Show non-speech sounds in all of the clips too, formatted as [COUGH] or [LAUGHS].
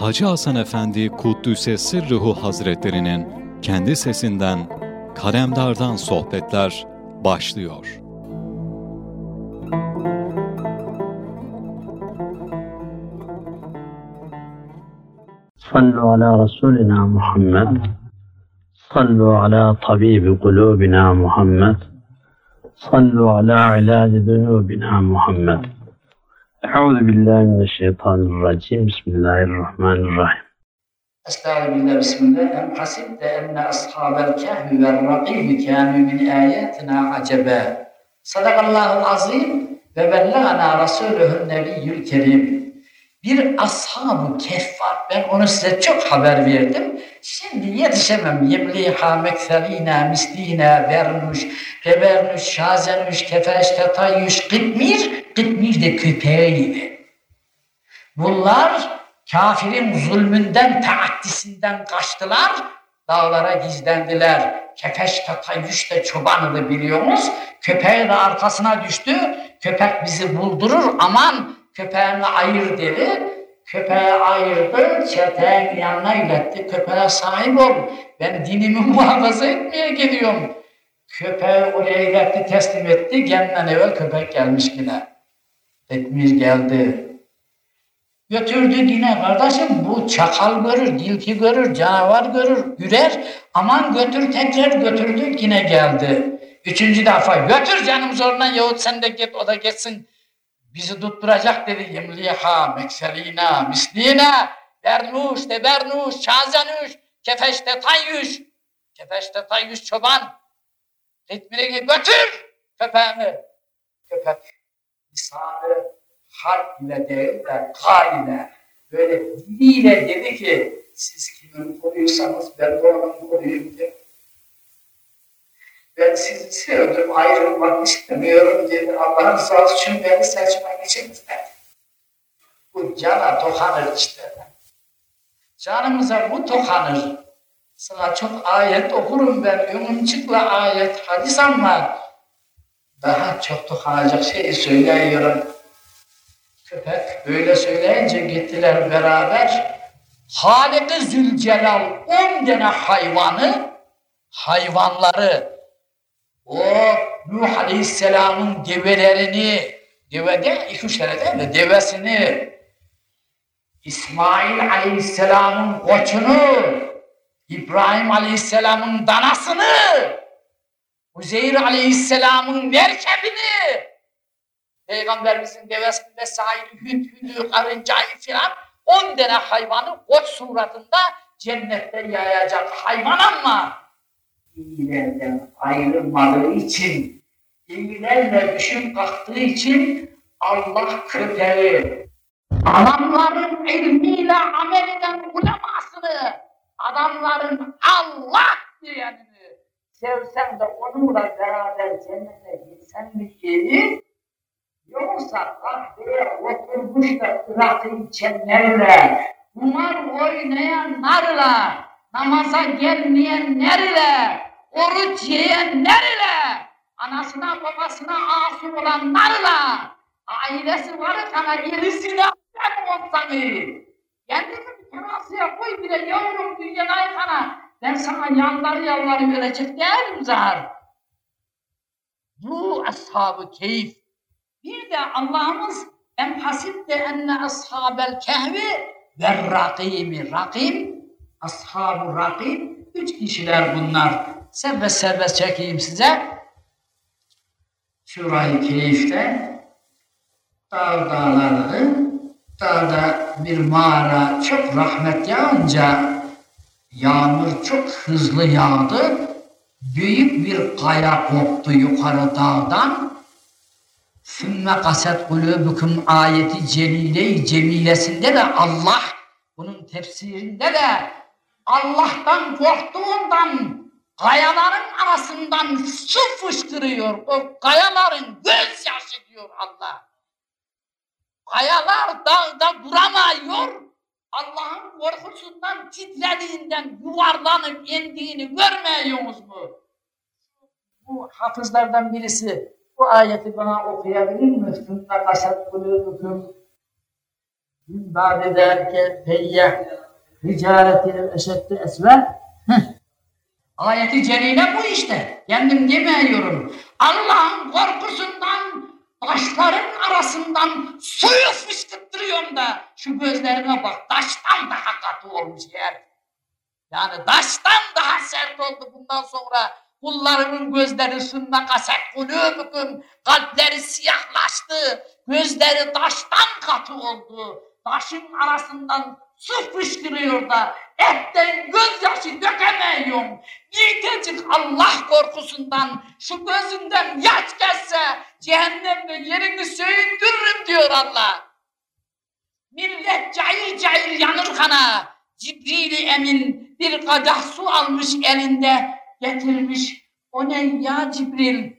Hacı Hasan Efendi Kuddüs'e Sırrıhu Hazretlerinin kendi sesinden Kalemdar'dan sohbetler başlıyor. صلوا على رسولنا محمد صلوا على طبيب قلوبنا محمد صلوا على علاج ذنوبنا محمد Euzu billahi mineşşeytanirracim. Bismillahirrahmanirrahim. Estağfirullah bismillah. Em hasibte enne ashabel kehvi ve rakibi kânü min âyetina acebe. Sadakallahul azim ve bellâna rasûlühün nebiyyül kerim. Bir ashab-ı kehf var. Ben onu size çok haber verdim. Şimdi yetişemem. Yebliha mekselina, mislina, vernuş, revernuş, şazenuş, kefeş, tetayyüş, gitmir, gitmir de köpeğiydi. Bunlar kafirin zulmünden, taaddisinden kaçtılar, dağlara gizlendiler. Kefeş tetayyüş de çobanıydı biliyorsunuz. Köpeği de arkasına düştü. Köpek bizi buldurur, aman köpeğini ayır dedi. Köpeği ayırdı, çeteğin yanına iletti. Köpeğe sahip ol. Ben dinimi [LAUGHS] muhafaza etmeye gidiyorum. Köpeği oraya iletti, teslim etti. Kendinden evvel köpek gelmiş yine. Etmir geldi. Götürdü yine kardeşim bu çakal görür, dilki görür, canavar görür, gürer. Aman götür tekrar götürdü yine geldi. Üçüncü defa götür canım zoruna yahut sen de git o da gitsin bizi tutturacak dedi. Yemliha, mekselina, mislina, bernuş, de bernuş, şazenuş, kefeşte tayyüş. Kefeşte tayyüş çoban. Ritmine götür köpeğimi. Köpek lisanı harp ile değil de kar ile böyle diliyle dedi ki siz kimin koruyorsanız ben de onun koruyayım dedi. Ben sizi sevdim, ayrılmak istemiyorum dedi. Allah'ın sağ için beni seçmek için istedi. Bu cana dokanır işte. Canımıza bu dokanır. Sana çok ayet okurum ben, ümümcükle ayet, hadis ama daha çok dokanacak şeyi söylüyorum. Köpek böyle söyleyince gittiler beraber. Halik-i Zülcelal on tane hayvanı, hayvanları o Nuh Aleyhisselam'ın develerini, devede iki değil mi? Devesini, İsmail Aleyhisselam'ın koçunu, İbrahim Aleyhisselam'ın danasını, Uzeyr Aleyhisselam'ın merkebini, Peygamberimizin devesinde sahil, hüd, hüdü, karıncayı filan, on tane hayvanı koç suratında cennette yayacak hayvan ama iyilerden ayrılmadığı için, iyilerle düşüp kalktığı için Allah köpeği, adamların ilmiyle amel eden ulemasını, adamların Allah diyenini sevsen de onunla beraber cennete gitsen mi geri, yoksa kahveye oturmuş da ırakı içenlerle, kumar oynayanlarla, namaza gelmeyenlerle, oruç yiyenlerle, anasına babasına asıl olanlarla, ailesi varken gerisine ben olsanı, kendini bir terasıya koy bile yavrum dünyadayken ben sana yanları yanları verecek değilim zar. Bu ashab keyif. Bir de Allah'ımız en hasip de enne ashabel kehvi ve rakimi. Rakim, ashab-ı rakim, üç kişiler bunlar. Serbest serbest çekeyim size. Şurayı keyifte dağ dağları, dağda bir mağara çok rahmet yağınca yağmur çok hızlı yağdı. Büyük bir kaya koptu yukarı dağdan. Sümme kaset kulübüküm ayeti celile cemilesinde de Allah bunun tefsirinde de Allah'tan korktuğundan kayaların arasından su fışkırıyor. O kayaların gözyaşı diyor Allah. Kayalar dağda duramıyor. Allah'ın korkusundan titrediğinden yuvarlanıp indiğini görmüyorsunuz mu? Bu hafızlardan birisi bu ayeti bana okuyabilir mi? Fınna kasat kulübüküm min ba'de derke feyyeh ricaletinin eşeddi esver. Ayeti celile bu işte. Kendim demiyorum. Allah'ın korkusundan taşların arasından suyu fışkırttırıyorum da şu gözlerime bak. Taştan daha katı olmuş yer. Yani taştan daha sert oldu bundan sonra. Kullarımın gözleri sünne kaset kulübüküm kalpleri siyahlaştı. Gözleri taştan katı oldu. Taşın arasından su fışkırıyor da etten gözyaşı dökemiyorum. Yiğitecik Allah korkusundan şu gözünden yaş gelse cehennemde yerini söndürürüm diyor Allah. Millet cayır cayır yanır kana. Cibril Emin bir kadeh su almış elinde getirmiş. O ne ya Cibril?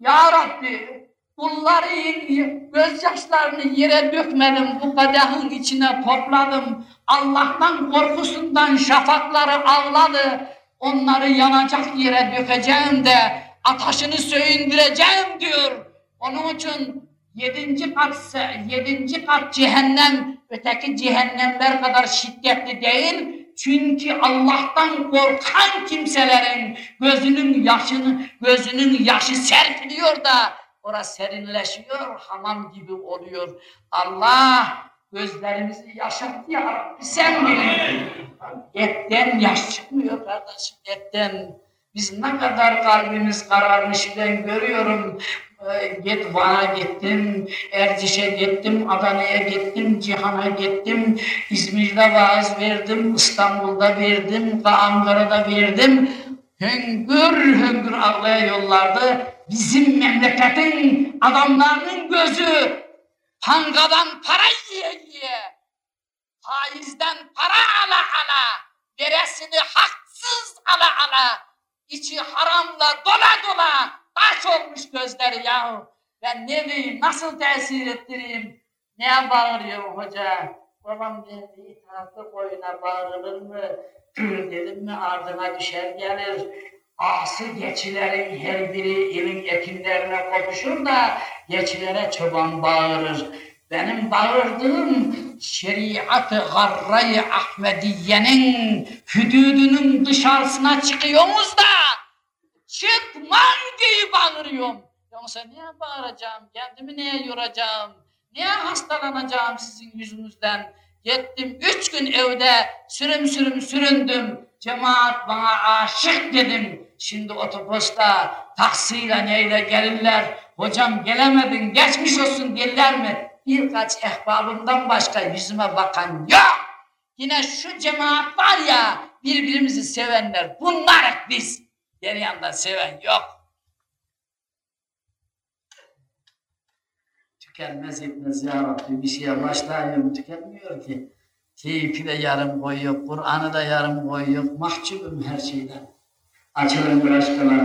Ya Rabbi Kulların gözyaşlarını yere dökmedim, bu kadehın içine topladım. Allah'tan korkusundan şafakları ağladı. Onları yanacak yere dökeceğim de ateşini söndüreceğim diyor. Onun için yedinci kat, yedinci kat cehennem öteki cehennemler kadar şiddetli değil. Çünkü Allah'tan korkan kimselerin gözünün yaşını, gözünün yaşı serpiliyor da Orası serinleşiyor, hamam gibi oluyor. Allah gözlerimizi yaşattı ya Rabbi sen bilin. Etten yaş çıkmıyor kardeşim, etten. Biz ne kadar kalbimiz kararmış ben görüyorum. Ee, git Van'a gittim, Erciş'e gittim, Adana'ya gittim, Cihan'a gittim, İzmir'de vaaz verdim, İstanbul'da verdim, Ankara'da verdim. Hüngür hüngür ağlaya yollardı bizim memleketin adamlarının gözü pangadan para yiye yiye, faizden para ala ala, veresini haksız ala ala, içi haramla dola dola taş olmuş gözleri yahu. Ben ne diyeyim, nasıl tesir ettireyim? Ne bağırıyor hoca? Babam dedi, itaatı boyuna bağırılır mı? Dedim mi ardına düşer gelir. Ası geçilerin her biri ilin ekinlerine kopuşur da geçilere çoban bağırır. Benim bağırdığım şeriat-ı garra-i Ahmediye'nin hüdudunun dışarısına çıkıyoruz da çıkman diye bağırıyorum. Yoksa niye bağıracağım, kendimi niye yoracağım, niye hastalanacağım sizin yüzünüzden? Gittim üç gün evde sürüm sürüm süründüm. Cemaat bana aşık dedim. Şimdi otobüste taksiyle neyle gelirler. Hocam gelemedin geçmiş olsun derler mi? Birkaç ehbabımdan başka yüzüme bakan yok. Yine şu cemaat var ya birbirimizi sevenler bunlar biz. Geri yanda seven yok. Tükenmez etmez ya Rabbi bir şeye başlayayım tükenmiyor ki. Keyfi de yarım koyuyor, Kur'an'ı da yarım koyuyor. Mahcubum her şeyden. Açılın bıraştılar.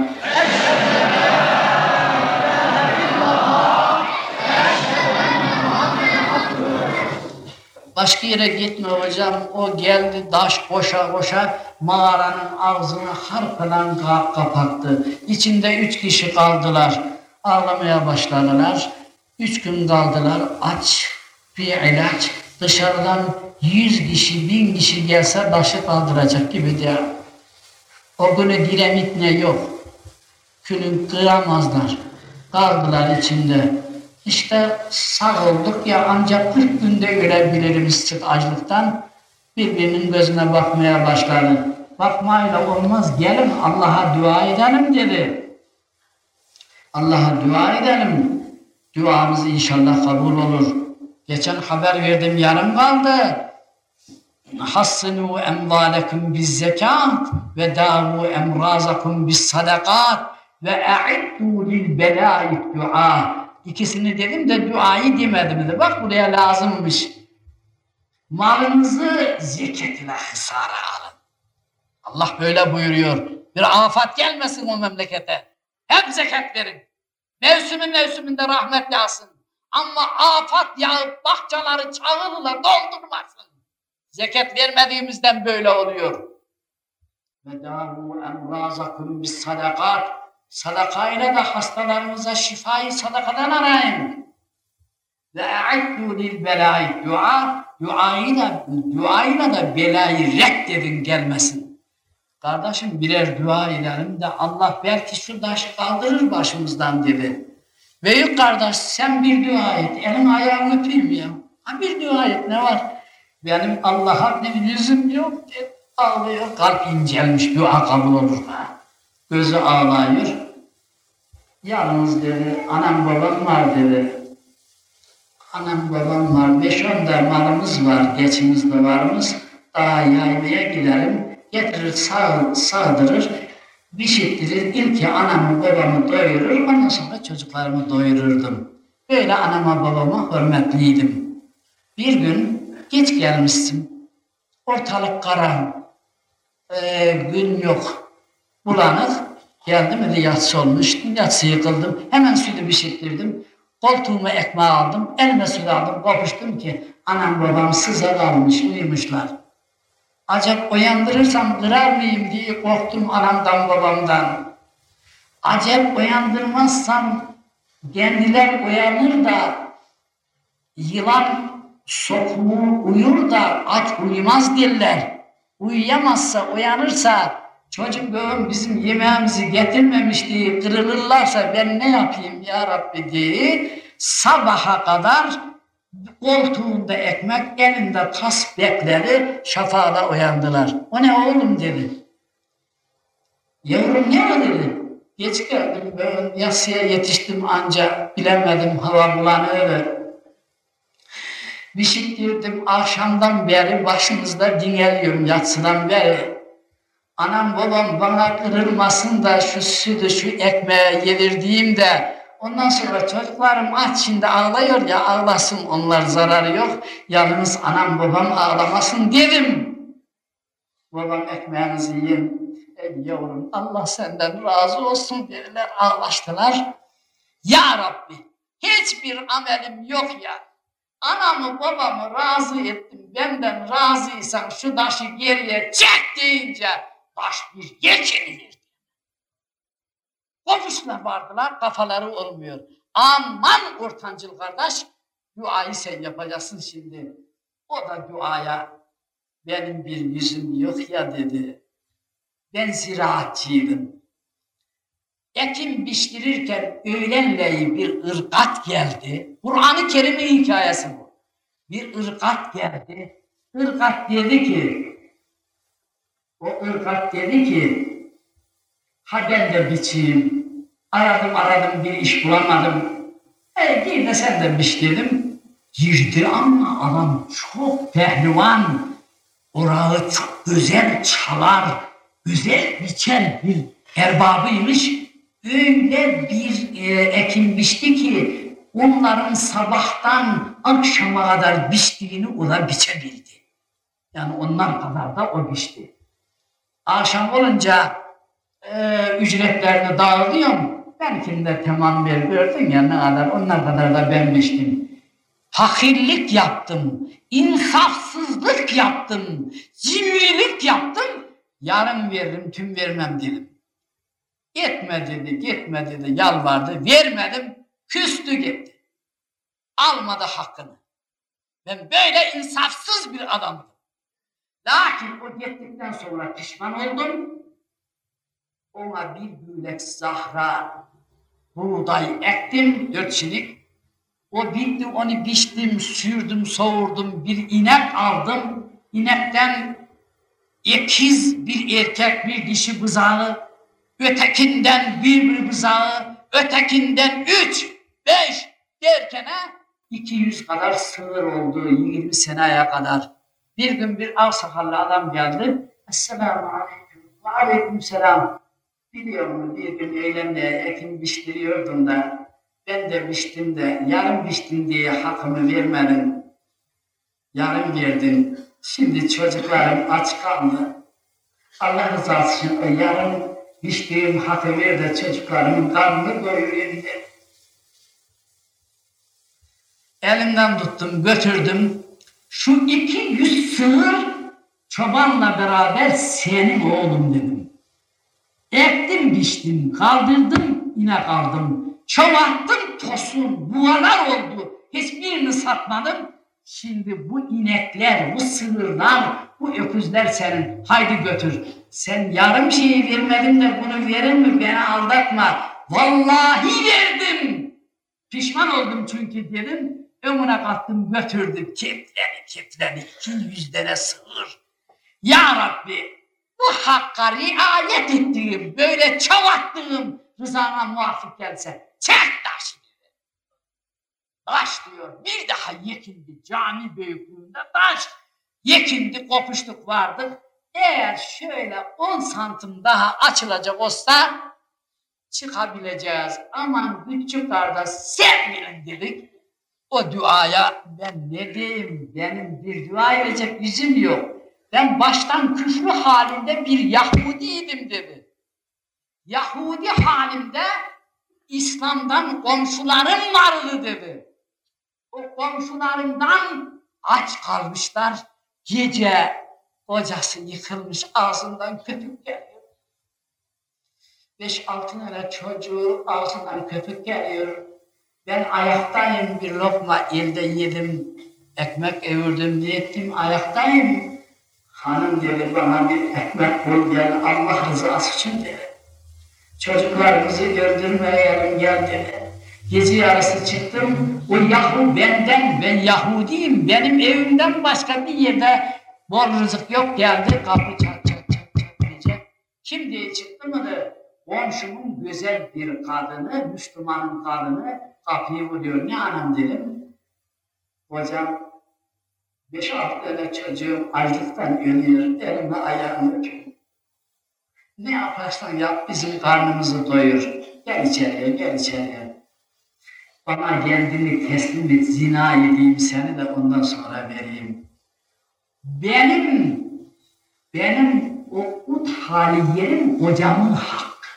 Başka yere gitme hocam. O geldi daş koşa koşa mağaranın ağzını harpadan kapattı. İçinde üç kişi kaldılar. Ağlamaya başladılar. Üç gün kaldılar. Aç bir ilaç. Dışarıdan yüz kişi, bin kişi gelse taşı kaldıracak gibi diyor. O günü diremit ne yok. Külün kıramazlar. Kaldılar içinde. İşte sağ olduk ya ancak 40 günde ölebiliriz çık açlıktan. Birbirinin gözüne bakmaya başladı. Bakmayla olmaz gelin Allah'a dua edelim dedi. Allah'a dua edelim. Duamız inşallah kabul olur. Geçen haber verdim yarım kaldı. Hassinu emvalekum biz zekat ve davu emrazakum biz sadakat ve e'iddu lil belâik dua. İkisini dedim de duayı demedim de. Bak buraya lazımmış. Malınızı zeket ile hısara alın. Allah böyle buyuruyor. Bir afat gelmesin o memlekete. Hep zekat verin. Mevsimi mevsiminde rahmet yağsın. Ama afat yağıp bahçaları çağırırlar doldurmasın. Zekat vermediğimizden böyle oluyor. Ve davu emrazakum bis sadakat. Sadakayla da hastalarımıza şifayı sadakadan arayın. Ve e'iddu lil belâi dua, duayla, duayla da belayı reddedin gelmesin. Kardeşim birer dua edelim de Allah belki şu taşı kaldırır başımızdan dedi. Büyük kardeş sen bir dua et, elin ayağını öpeyim ya. Ha bir dua et ne var? Benim Allah'a bir yüzüm yok dedi. Ağlıyor, kalp incelmiş, dua kabul olur mu? Gözü ağlıyor. Yalnız dedi, anam babam var dedi. Anam babam var, beş on malımız var, geçimiz de varımız. Daha yaymaya giderim, getirir sağ, sağdırır, bişittirir. İlki anamı babamı doyurur, ondan sonra çocuklarımı doyururdum. Böyle anama babama hürmetliydim. Bir gün geç gelmişsin, ortalık karanlık, ee, gün yok, bulanık. Geldim öyle yatsı olmuş, yatsı yıkıldım. Hemen sütü pişirttirdim. Koltuğuma ekmeği aldım, elime su aldım, kopuştum ki anam babam sıza kalmış, uyumuşlar. Acaba uyandırırsam kırar mıyım diye korktum anamdan babamdan. Acep uyandırmazsam kendiler uyanır da yılan sokmu uyur da aç uyumaz diller. Uyuyamazsa, uyanırsa çocuğum bizim yemeğimizi getirmemiş diye kırılırlarsa ben ne yapayım ya Rabbi diye sabaha kadar koltuğunda ekmek, elinde tas bekledi, şafağda uyandılar. O ne oğlum dedi. Yavrum ne o dedi. Geç geldim ben yasıya yetiştim anca bilemedim hava bulanığı Bişiktirdim akşamdan beri başınızda dinleniyorum yatsıdan beri. Anam babam bana kırılmasın da şu sütü şu ekmeği yedirdiğim de ondan sonra çocuklarım aç şimdi ağlıyor ya ağlasın onlar zararı yok. Yalnız anam babam ağlamasın dedim. Babam ekmeğinizi yiyin. Ey yavrum Allah senden razı olsun dediler ağlaştılar. Ya Rabbi hiçbir amelim yok ya. Anamı babamı razı ettim. Benden razıysan şu taşı geriye çek deyince taş bir geçiniverdi. Komşular vardılar kafaları olmuyor. Aman ortancıl kardeş duayı sen yapacaksın şimdi. O da duaya benim bir yüzüm yok ya dedi. Ben ziraatçıydım. Ekim biçtirirken öğlenleyi bir ırgat geldi. Kur'an-ı Kerim'in hikayesi bu. Bir ırgat geldi. Irgat dedi ki, o ırgat dedi ki, ha ben de biçeyim. Aradım aradım bir iş bulamadım. E gir de sen de biç dedim. Girdi ama adam çok pehlivan. Orağı çok güzel çalar, güzel biçer bir erbabıymış öyle bir e, ekim ki onların sabahtan akşama kadar biçtiğini o da biçebildi. Yani onlar kadar da o biçti. Akşam olunca e, ücretlerini dağılıyorum. Belki de tamam ver gördün ya ne kadar onlar kadar da ben biçtim. Fakirlik yaptım, insafsızlık yaptım, cimrilik yaptım. Yarın veririm, tüm vermem dedim. Gitme dedi, gitme dedi, yalvardı. Vermedim, küstü gitti. Almadı hakkını. Ben böyle insafsız bir adamdım. Lakin o gittikten sonra pişman oldum. Ona bir gülek zahra buğday ektim, dört çilik. O bitti, onu biçtim, sürdüm, soğurdum, bir inek aldım. İnekten ikiz bir erkek, bir dişi bızağı ötekinden bir bir buzağı, ötekinden üç, beş derken iki yüz kadar sığır oldu yirmi seneye kadar. Bir gün bir av sakallı adam geldi. Esselamu aleyküm. Aleyküm selam. Biliyor musun bir gün eylemle ekim biçtiriyordum da ben de biçtim de yarım biçtim diye hakkımı vermedim. Yarım verdim. Şimdi çocuklarım aç kaldı. Allah rızası için yarım içtiğim hafife de çocuklarımın karnını doyurayım diye. Elimden tuttum, götürdüm. Şu iki yüz sığır çobanla beraber senin oğlum dedim. Ektim, biçtim, kaldırdım, yine kaldım. Çoğalttım tosun, buğalar oldu. Hiçbirini satmadım. Şimdi bu inekler, bu sığırlar, bu öküzler senin. Haydi götür. Sen yarım şeyi vermedin de bunu verir mi? Beni aldatma. Vallahi verdim. Pişman oldum çünkü dedim. Ömüne kattım götürdüm. Kitleni kitleni. iki yüz tane sığır. Ya Rabbi bu hakka riayet ettiğim, böyle çavattığım rızana muvafık gelse çek taşı. Taş diyor. Bir daha yekindi cami büyüklüğünde taş. Yekindi kopuşluk vardı. Eğer şöyle 10 santim daha açılacak olsa çıkabileceğiz. Aman küçük kardeş sevmeyin dedik. O duaya ben ne diyeyim benim bir dua edecek yüzüm yok. Ben baştan küfrü halinde bir Yahudiydim dedi. Yahudi halimde İslam'dan komşularım vardı dedi. O komşularımdan aç kalmışlar. Gece kocası yıkılmış ağzından köpük geliyor. Beş altı tane çocuğu ağzından köpük geliyor. Ben ayaktayım bir lokma elde yedim. Ekmek evirdim, ne ayaktayım. Hanım dedi bana bir ekmek bul gel Allah rızası için dedi. Çocuklar bizi gördürmeyelim gel dedi. Gece yarısı çıktım. O Yahu benden, ben Yahudiyim. Benim evimden başka bir yerde bol rızık yok geldi. Kapı çat çat çat çat diyecek. Kim diye çıktı mı da komşumun güzel bir kadını, Müslümanın kadını kapıyı vuruyor. Ne anam dedim. Hocam beş altı çocuğum açlıktan ölüyor. Elime ayağımı. Ne yaparsan yap bizim karnımızı doyur. Gel içeriye, gel içeriye. Bana kendini teslim et, zina edeyim seni de ondan sonra vereyim. Benim, benim o ut hali yerim kocamın hakkı.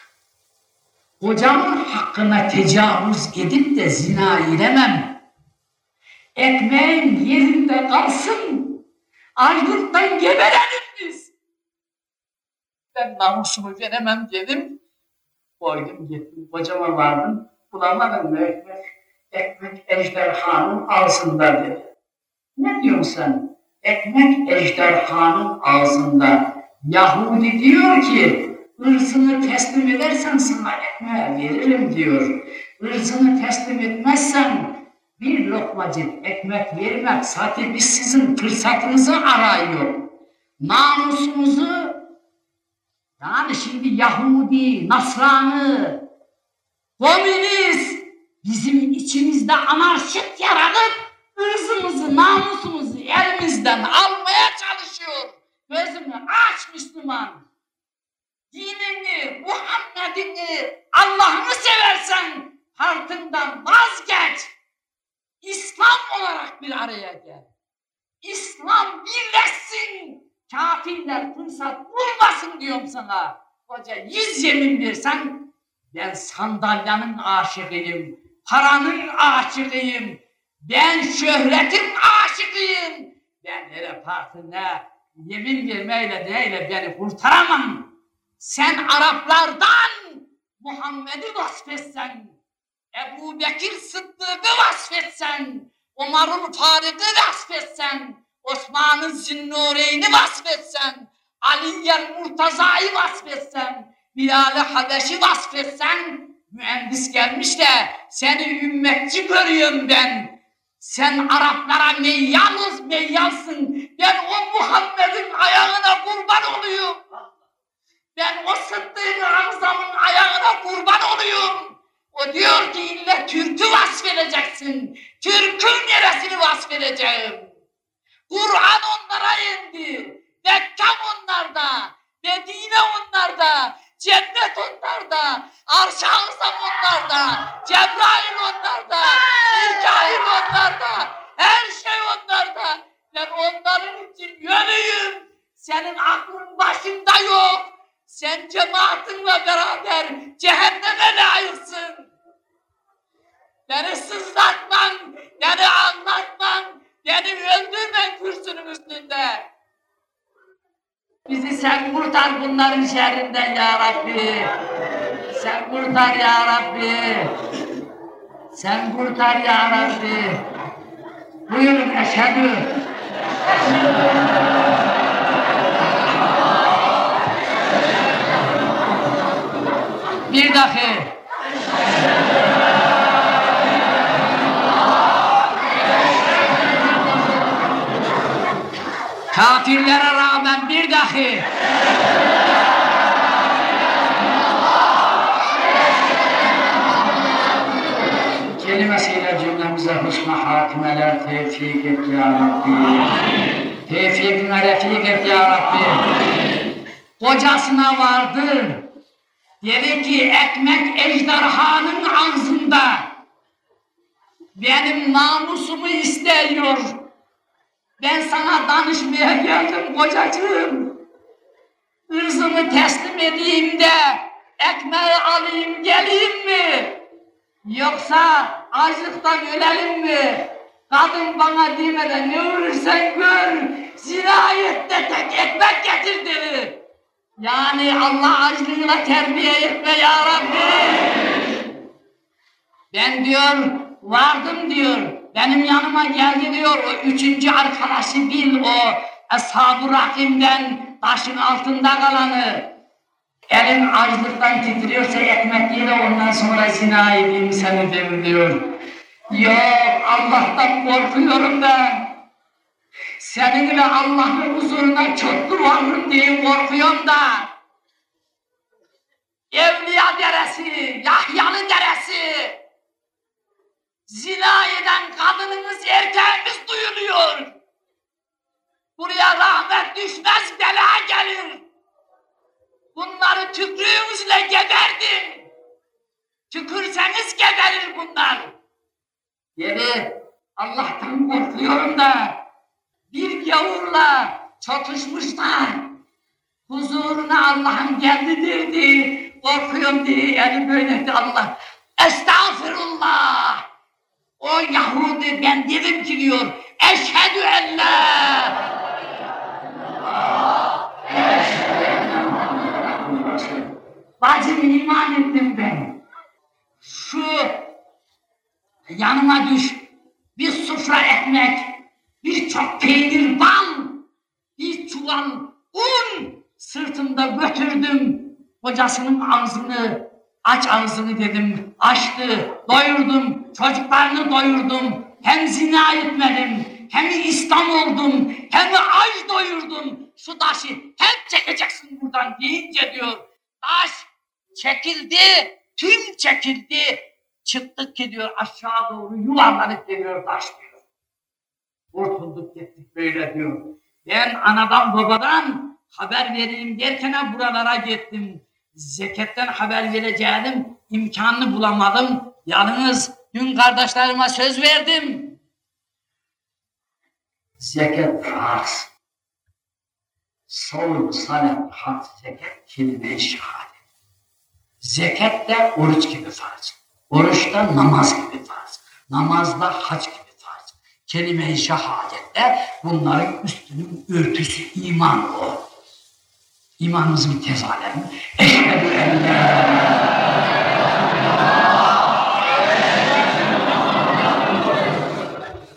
Kocamın hakkına tecavüz edip de zina edemem. Ekmeğin yerinde kalsın, ayrılıktan geberelim biz. Ben namusumu veremem dedim. Koydum gittim, kocama vardım. Bulamadım mı ekmek? Ekmek ejderhanın ağzında dedi. Ne diyorsun sen? Ekmek ejderhanın ağzında. Yahudi diyor ki, ırzını teslim edersen sana ekmeği veririm diyor. Irzını teslim etmezsen bir lokmacık ekmek vermek zaten biz sizin fırsatınızı arıyor. Namusumuzu yani şimdi Yahudi, Nasranı, komünist bizim içimizde anarşist yaratıp ırzımızı, namusumuzu elimizden almaya çalışıyor. Gözünü aç Müslüman. Dinini, Muhammed'ini, Allah'ını seversen hartından vazgeç. İslam olarak bir araya gel. İslam birleşsin. Kafirler fırsat bulmasın diyorum sana. Hoca yüz yemin versen ben sandalyanın aşıkıyım. Paranın aşıkıyım. Ben şöhretin aşıkıyım. Ben hele partine yemin vermeyle neyle beni kurtaramam. Sen Araplardan Muhammed'i vasfetsen, Ebu Bekir Sıddık'ı vasfetsen, Umar'ın Farik'i vasfetsen, Osman'ın Zinnureyn'i vasfetsen, Ali'yen Murtaza'yı vasfetsen, Bilal-i Habeş'i vasfetsen, mühendis gelmiş de seni ümmetçi görüyorum ben. Sen Araplara meyyalız meyyalsın. Ben o Muhammed'in ayağına kurban oluyorum. Ben o Sıddık-ı Azam'ın ayağına kurban oluyorum. O diyor ki illa Türk'ü vasfedeceksin. Türk'ün neresini vasfedeceğim? Kur'an onlara indi. Mekke onlarda. Medine onlarda. Cennet onlarda. Arş-ı Azam onlarda. Cebrail onlarda. Mikail onlarda. Her şey onlarda. Ben onların için yönüyüm. Senin aklın başında yok. Sen cemaatinle beraber cehenneme layıksın. Beni sızlatman, beni anlatman, beni öldürmen kürsünün üstünde. Bizi sen kurtar bunların şerrinden ya Rabbi. Sen kurtar ya Rabbi. Sen kurtar ya Rabbi. Buyurun eşhedü. Dakika. Kafirlere rağmen bir dahi kelimesiyle cümlemize husna hakimeler tevfik et ya Rabbi. Tevfikine refik et ya Rabbi. Kocasına vardı. Dedi ekmek ejderhanın ağzında. Benim namusumu istiyor. Ben sana danışmaya geldim kocacığım. Irzımı teslim edeyim de ekmeği alayım geleyim mi? Yoksa açlıktan ölelim mi? Kadın bana demeden ne ölürsen gör, zinayette tek ekmek getir dedi. Yani Allah acılığıyla terbiye etme ya Rabbi. Ben diyor, vardım diyor, benim yanıma geldi diyor, o üçüncü arkadaşı bil, o Ashab-ı Rakim'den taşın altında kalanı. Elin açlıktan titriyorsa ekmek ye de ondan sonra zina edeyim seni diyor. Yok Allah'tan korkuyorum ben. Seninle Allah'ın huzuruna çok duvarım diye korkuyorum da. Evliya deresi, Yahyalı deresi. Zina eden kadınımız, erkeğimiz duyuluyor. Buraya rahmet düşmez, bela gelir. Bunları tükrüğümüzle geberdin. Tükürseniz geberir bunlar. Yeri Allah'tan korkuyorum da gavurla çatışmışlar. Huzuruna Allah'ın geldi derdi. Korkuyorum diye yani böyle de Allah. Estağfirullah. O Yahudi ben dedim ki diyor. Eşhedü en la. [LAUGHS] Bacım iman ettim ben. Şu yanıma düş. Bir sufra ekmek, bir çok peynir bal, bir çuval un sırtımda götürdüm. Kocasının ağzını, aç ağzını dedim, açtı, doyurdum, çocuklarını doyurdum. Hem zina etmedim, hem İslam oldum, hem aç doyurdum. Şu taşı hep çekeceksin buradan deyince diyor. Taş çekildi, tüm çekildi. Çıktık ki diyor aşağı doğru yuvarlanıp geliyor taş diyor. Kurtulduk gittik böyle diyor. Ben anadan babadan haber vereyim derken buralara gittim. Zeketten haber vereceğim imkanını bulamadım. Yalnız dün kardeşlerime söz verdim. Zekat farz. Savun, salat, hat, zekat, kelime-i şehadet. Zekat da oruç gibi farz. Oruçta namaz gibi farz. Namazda hac gibi. Kelime-i şehadette bunların üstünün örtüsü iman o. İmanımızın tezahürü. Eşhedü en la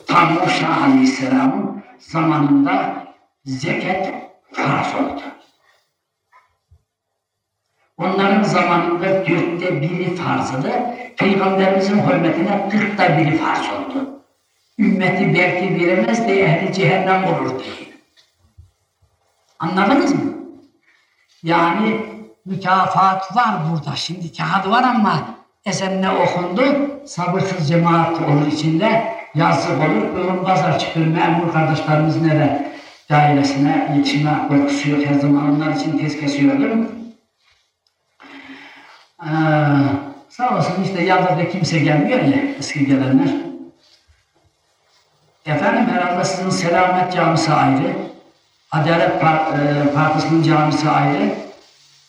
Tam Musa Aleyhisselam'ın zamanında zekat farz oldu. Onların zamanında dörtte biri farzdı. Peygamberimizin hürmetine kırkta biri farz oldu. Ümmeti belki veremez de ehli cehennem olur diye. Anladınız mı? Yani mükafat var burada. Şimdi kağıt var ama esenle okundu. Sabırsız cemaat olur içinde. Yazık olur. Ölüm pazar çıkıyor. Memur kardeşlerimiz nere? Dairesine yetişme korkusu yok. Her zaman onlar için tez kesiyordum. Ee, sağ olsun işte yazlarda kimse gelmiyor ya eski gelenler. Efendim herhalde Selamet Camisi ayrı, Adalet e, Partisi'nin camisi ayrı,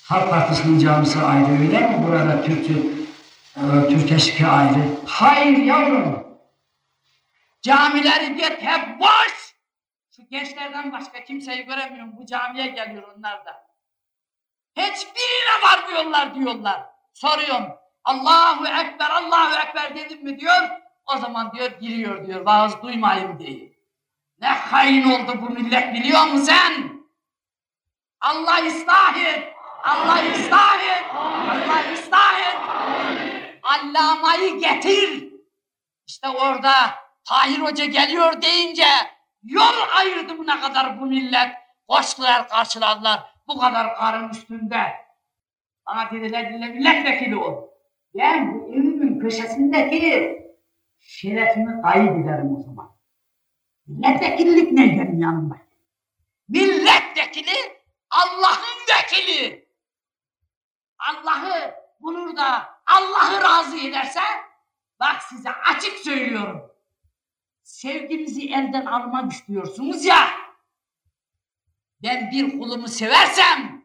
Halk Partisi'nin camisi ayrı öyle mi? Burada Türk, e, Türkeşki ayrı. Hayır yavrum. Camileri git hep boş. Şu gençlerden başka kimseyi göremiyorum. Bu camiye geliyor onlar da. Hiçbirine varmıyorlar diyorlar. Soruyorum. Allahu Ekber, Allahu Ekber dedim mi diyor. O zaman diyor giriyor diyor vaaz duymayın diye. Ne hain oldu bu millet biliyor musun sen? Allah ıslah et. Allah ıslah et. Allah ıslah et. Allamayı getir. İşte orada Tahir Hoca geliyor deyince yol ayırdı ne kadar bu millet. Koştular karşıladılar bu kadar karın üstünde. Bana dediler milletvekili ol. Ben bu evimin köşesindeki şerefimi kaybederim o zaman. Milletvekillik ne benim yanımda? Milletvekili Allah'ın vekili. Allah'ı bulur da Allah'ı razı ederse bak size açık söylüyorum. Sevgimizi elden almak istiyorsunuz ya. Ben bir kulumu seversem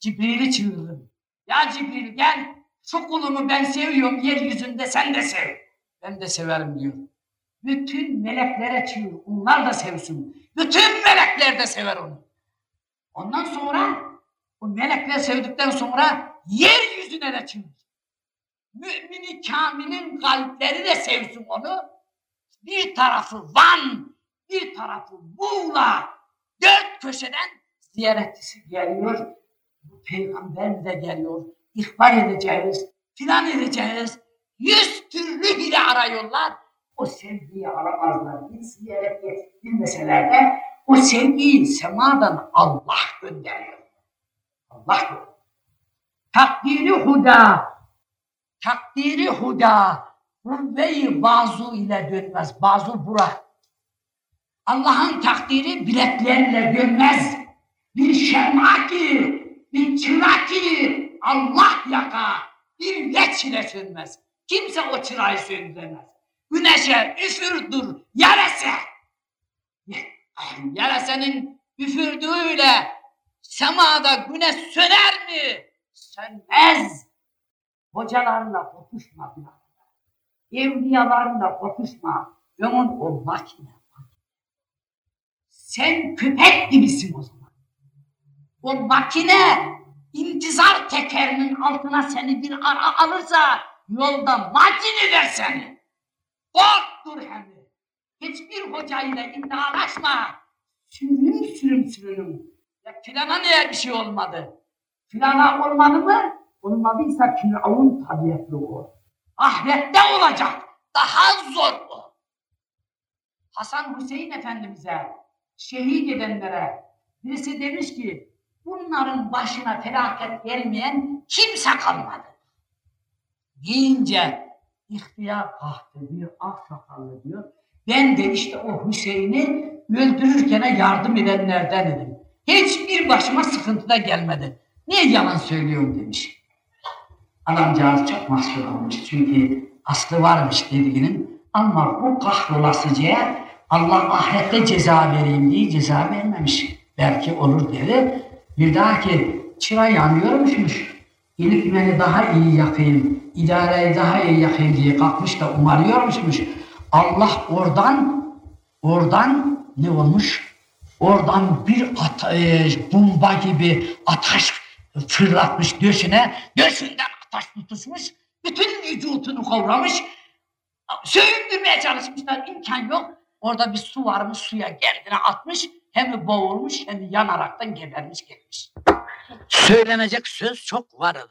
Cibril'i çığırırım. Ya Cibril gel şu kulumu ben seviyorum yeryüzünde sen de sev. Ben de severim diyor. Bütün meleklere çığır. Onlar da sevsin. Bütün melekler de sever onu. Ondan sonra o melekler sevdikten sonra yeryüzüne de çığır. Mümini kamilin kalpleri de sevsin onu. Bir tarafı Van, bir tarafı Muğla. Dört köşeden ziyaretçisi geliyor. Bu peygamber de geliyor. İhbar edeceğiz, filan edeceğiz. Yüz türlü hile arıyorlar. O sevgiyi aramazlar. Bir ziyaret getirmeseler de o sevgiyi semadan Allah gönderiyor. Allah. Takdiri huda, takdiri huda, kuvve-i bazu ile dönmez. Bazu bura. Allah'ın takdiri biletlerle dönmez. Bir şema ki, bir çırak ki Allah yaka, bir leç ile sönmez. Kimse o çırayı söndüremez. Güneşe üfürdür, yarese. Yaresenin üfürdüğüyle semada güneş söner mi? Sönmez. Hocalarla kokuşma birader. Evliyalarla kokuşma. Onun o makine. Sen köpek gibisin o zaman. O makine intizar tekerinin altına seni bir ara alırsa yolda macin eder seni. Kork dur hem. Hiçbir hocayla iddialaşma. Sürüm sürüm sürünüm. Ya filana niye bir şey olmadı? Filana olmadı mı? Olmadıysa Firavun tabiatlı o. Ahirette olacak. Daha zor o. Hasan Hüseyin Efendimiz'e şehit edenlere birisi demiş ki bunların başına felaket gelmeyen kimse kalmadı. Deyince ihtiyar kalktı diyor, ak sakallı diyor. Ben de işte o Hüseyin'i öldürürken yardım edenlerden dedim. Hiçbir başıma sıkıntı da gelmedi. Niye yalan söylüyorum demiş. Adamcağız çok mahsur olmuş çünkü aslı varmış dediğinin ama bu kahrolasıcıya Allah ahirette ceza vereyim diye ceza vermemiş. Belki olur dedi. Bir daha ki çıra yanıyormuşmuş. İlikmeni daha iyi yakayım, idareyi daha iyi yakayım diye kalkmış da umarıyormuşmuş. Allah oradan, oradan ne olmuş? Oradan bir at, e, bomba gibi ateş fırlatmış döşüne, döşünden ateş tutuşmuş, bütün vücudunu kavramış, söndürmeye çalışmışlar, imkan yok. Orada bir su varmış, suya kendine atmış, hem boğulmuş hem yanaraktan gebermiş gitmiş. Söylenecek söz çok vardı.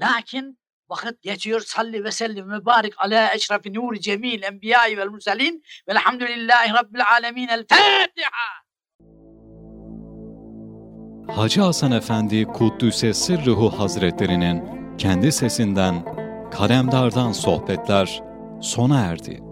Lakin vakit geçiyor salli ve sellim mübarek ala eşrafi nuri cemil enbiyai vel murselin velhamdülillahi rabbil alemin el Fatiha. Hacı Hasan Efendi Kuddüs'e Sırrıhu Hazretlerinin kendi sesinden Kalemdar'dan sohbetler sona erdi.